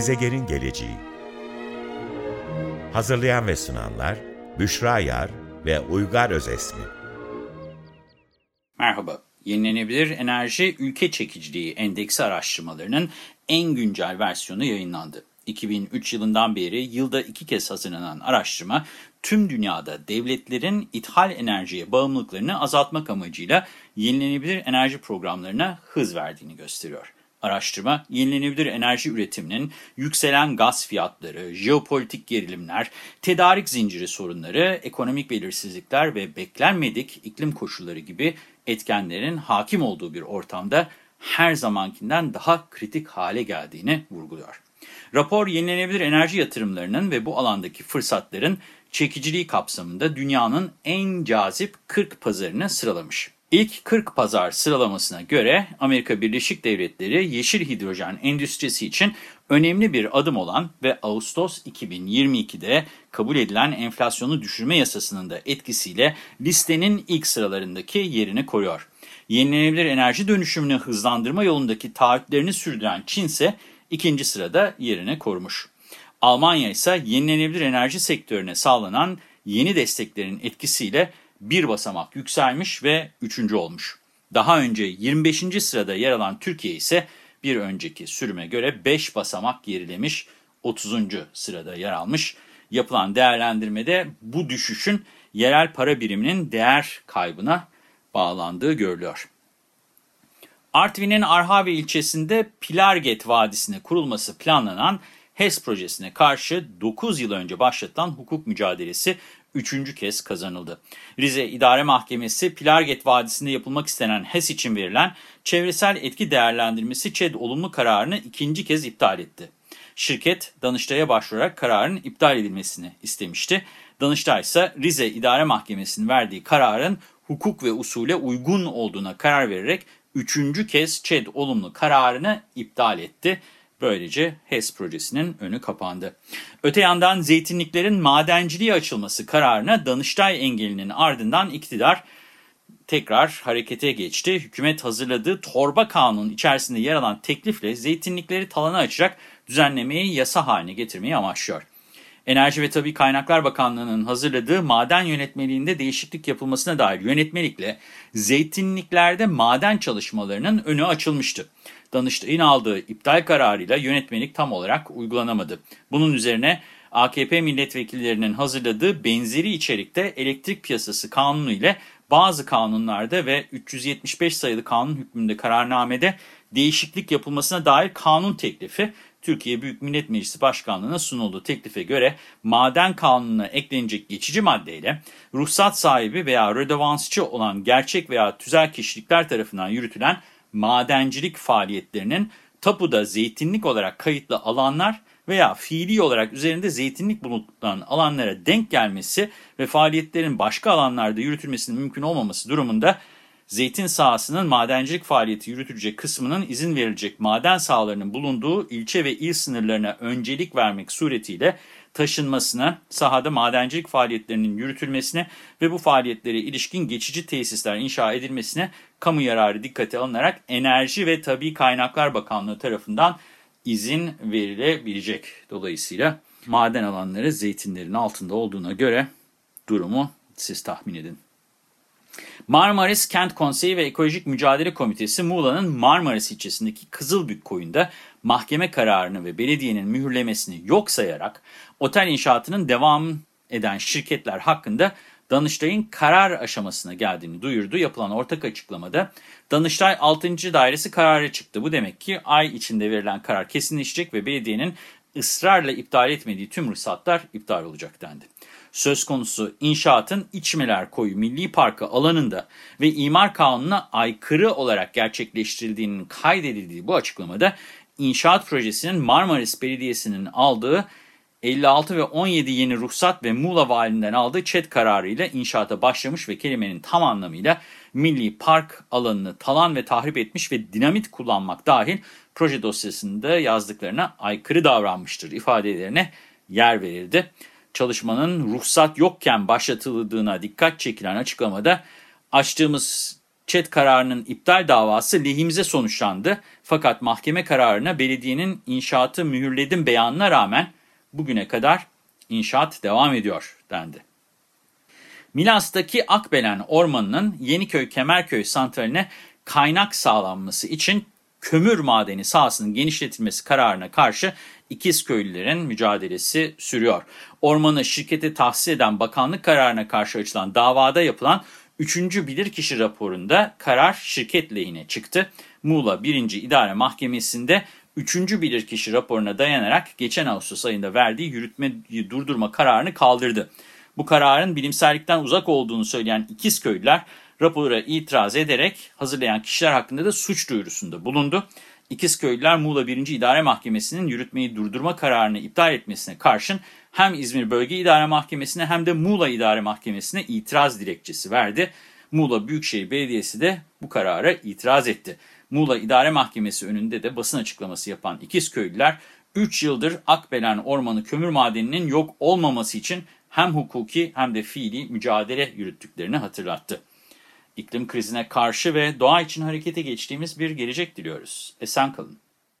Gezegenin Geleceği Hazırlayan ve sunanlar Büşra Yar ve Uygar Özesmi Merhaba, Yenilenebilir Enerji Ülke Çekiciliği Endeksi araştırmalarının en güncel versiyonu yayınlandı. 2003 yılından beri yılda iki kez hazırlanan araştırma, tüm dünyada devletlerin ithal enerjiye bağımlılıklarını azaltmak amacıyla yenilenebilir enerji programlarına hız verdiğini gösteriyor. Araştırma, yenilenebilir enerji üretiminin yükselen gaz fiyatları, jeopolitik gerilimler, tedarik zinciri sorunları, ekonomik belirsizlikler ve beklenmedik iklim koşulları gibi etkenlerin hakim olduğu bir ortamda her zamankinden daha kritik hale geldiğini vurguluyor. Rapor, yenilenebilir enerji yatırımlarının ve bu alandaki fırsatların çekiciliği kapsamında dünyanın en cazip 40 pazarını sıralamış. İlk 40 pazar sıralamasına göre Amerika Birleşik Devletleri yeşil hidrojen endüstrisi için önemli bir adım olan ve Ağustos 2022'de kabul edilen enflasyonu düşürme yasasının da etkisiyle listenin ilk sıralarındaki yerini koruyor. Yenilenebilir enerji dönüşümünü hızlandırma yolundaki taahhütlerini sürdüren Çin ise ikinci sırada yerini korumuş. Almanya ise yenilenebilir enerji sektörüne sağlanan yeni desteklerin etkisiyle bir basamak yükselmiş ve üçüncü olmuş. Daha önce 25. sırada yer alan Türkiye ise bir önceki sürüme göre 5 basamak gerilemiş, 30. sırada yer almış. Yapılan değerlendirmede bu düşüşün yerel para biriminin değer kaybına bağlandığı görülüyor. Artvin'in Arhavi ilçesinde Pilarget Vadisi'ne kurulması planlanan HES projesine karşı 9 yıl önce başlatılan hukuk mücadelesi üçüncü kez kazanıldı. Rize İdare Mahkemesi, Pilarget Vadisi'nde yapılmak istenen HES için verilen çevresel etki değerlendirmesi ÇED olumlu kararını ikinci kez iptal etti. Şirket, Danıştay'a başvurarak kararın iptal edilmesini istemişti. Danıştay ise Rize İdare Mahkemesi'nin verdiği kararın hukuk ve usule uygun olduğuna karar vererek üçüncü kez ÇED olumlu kararını iptal etti. Böylece HES projesinin önü kapandı. Öte yandan zeytinliklerin madenciliğe açılması kararına Danıştay engelinin ardından iktidar tekrar harekete geçti. Hükümet hazırladığı torba kanun içerisinde yer alan teklifle zeytinlikleri talana açacak düzenlemeyi yasa haline getirmeyi amaçlıyor. Enerji ve Tabi Kaynaklar Bakanlığı'nın hazırladığı maden yönetmeliğinde değişiklik yapılmasına dair yönetmelikle zeytinliklerde maden çalışmalarının önü açılmıştı. Danıştay'ın aldığı iptal kararıyla yönetmelik tam olarak uygulanamadı. Bunun üzerine AKP milletvekillerinin hazırladığı benzeri içerikte elektrik piyasası kanunu ile bazı kanunlarda ve 375 sayılı kanun hükmünde kararnamede değişiklik yapılmasına dair kanun teklifi Türkiye Büyük Millet Meclisi Başkanlığı'na sunuldu. Teklife göre maden kanununa eklenecek geçici maddeyle ruhsat sahibi veya rödevansçı olan gerçek veya tüzel kişilikler tarafından yürütülen madencilik faaliyetlerinin tapuda zeytinlik olarak kayıtlı alanlar veya fiili olarak üzerinde zeytinlik bulunan alanlara denk gelmesi ve faaliyetlerin başka alanlarda yürütülmesinin mümkün olmaması durumunda zeytin sahasının madencilik faaliyeti yürütülecek kısmının izin verilecek maden sahalarının bulunduğu ilçe ve il sınırlarına öncelik vermek suretiyle taşınmasına, sahada madencilik faaliyetlerinin yürütülmesine ve bu faaliyetlere ilişkin geçici tesisler inşa edilmesine kamu yararı dikkate alınarak Enerji ve Tabi Kaynaklar Bakanlığı tarafından izin verilebilecek. Dolayısıyla maden alanları zeytinlerin altında olduğuna göre durumu siz tahmin edin. Marmaris Kent Konseyi ve Ekolojik Mücadele Komitesi Muğla'nın Marmaris ilçesindeki Kızılbük koyunda mahkeme kararını ve belediyenin mühürlemesini yok sayarak otel inşaatının devam eden şirketler hakkında Danıştay'ın karar aşamasına geldiğini duyurdu. Yapılan ortak açıklamada Danıştay 6. Dairesi kararı çıktı. Bu demek ki ay içinde verilen karar kesinleşecek ve belediyenin ısrarla iptal etmediği tüm ruhsatlar iptal olacak dendi. Söz konusu inşaatın İçmeler Koyu Milli Parkı alanında ve imar kanununa aykırı olarak gerçekleştirildiğinin kaydedildiği bu açıklamada inşaat projesinin Marmaris Belediyesi'nin aldığı 56 ve 17 yeni ruhsat ve Muğla Valiliğinden aldığı çet kararıyla inşaata başlamış ve kelimenin tam anlamıyla milli park alanını talan ve tahrip etmiş ve dinamit kullanmak dahil proje dosyasında yazdıklarına aykırı davranmıştır ifadelerine yer verildi. Çalışmanın ruhsat yokken başlatıldığına dikkat çekilen açıklamada açtığımız ÇED kararının iptal davası lehimize sonuçlandı. Fakat mahkeme kararına belediyenin inşaatı mühürledim beyanına rağmen bugüne kadar inşaat devam ediyor dendi. Milas'taki Akbelen Ormanı'nın Yeniköy-Kemerköy santraline kaynak sağlanması için kömür madeni sahasının genişletilmesi kararına karşı İkizköylülerin mücadelesi sürüyor. Ormanı şirkete tahsis eden bakanlık kararına karşı açılan davada yapılan 3. bilirkişi raporunda karar şirket lehine çıktı. Muğla 1. İdare Mahkemesi'nde 3. bilirkişi raporuna dayanarak geçen Ağustos ayında verdiği yürütmeyi durdurma kararını kaldırdı. Bu kararın bilimsellikten uzak olduğunu söyleyen İkizköylüler rapora itiraz ederek hazırlayan kişiler hakkında da suç duyurusunda bulundu. İkizköylüler Muğla 1. İdare Mahkemesi'nin yürütmeyi durdurma kararını iptal etmesine karşın hem İzmir Bölge İdare Mahkemesi'ne hem de Muğla İdare Mahkemesi'ne itiraz dilekçesi verdi. Muğla Büyükşehir Belediyesi de bu karara itiraz etti. Muğla İdare Mahkemesi önünde de basın açıklaması yapan İkizköylüler 3 yıldır Akbelen Ormanı kömür madeninin yok olmaması için hem hukuki hem de fiili mücadele yürüttüklerini hatırlattı. İklim krizine karşı ve doğa için harekete geçtiğimiz bir gelecek diliyoruz. Esen kalın.